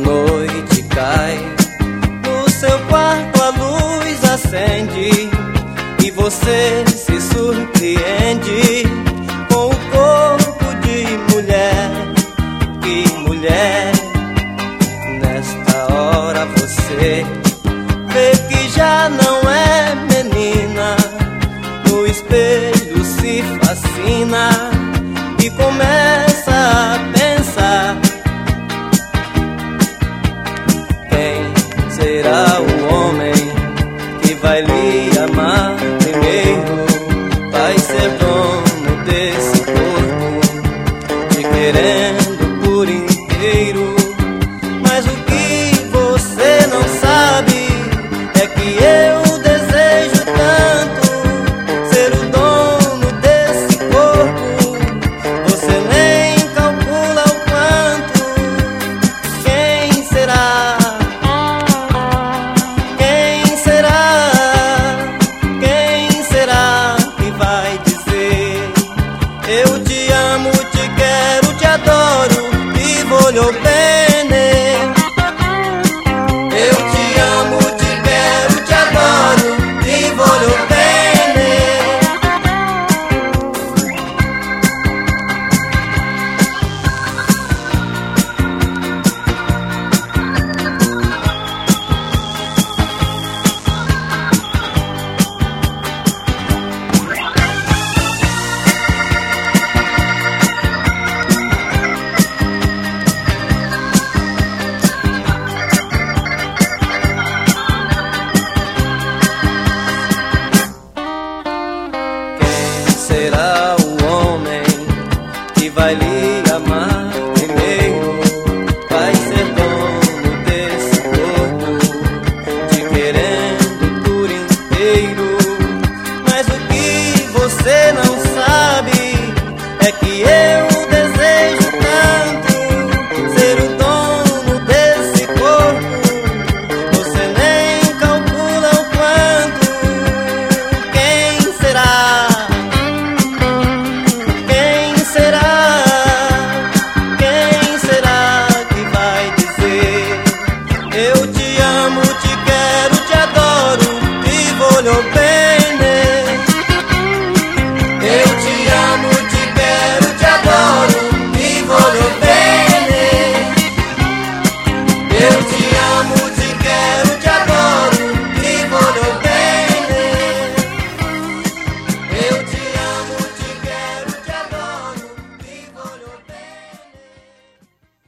noite cai. No seu quarto a luz acende e você se surpreende com o corpo de mulher. Que mulher! Nesta hora você vê que já não é menina. No espelho se fascina e começa será o homem que vai lhe get in.